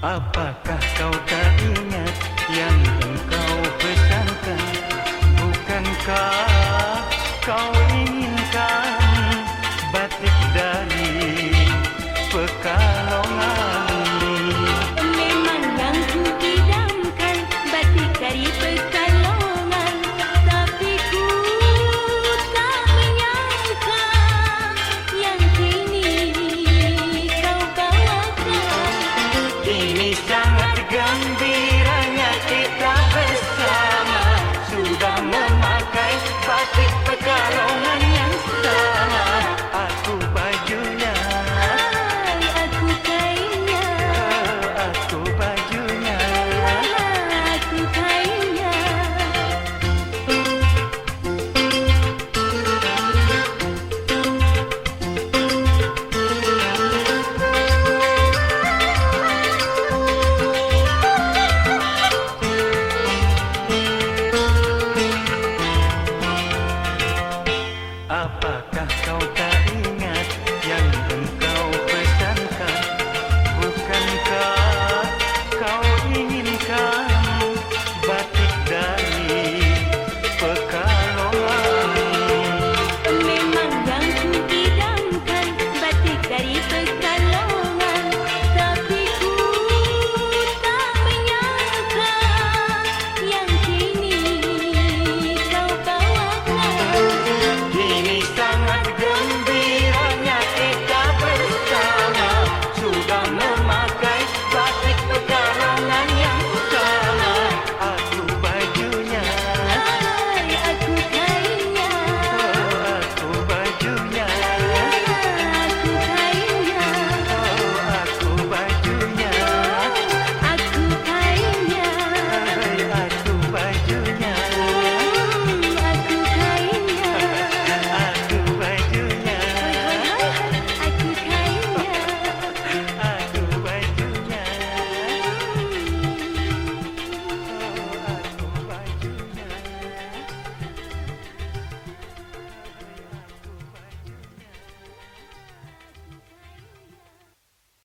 Apakah kau tak ingat yang engkau pesankan? Bukankah kau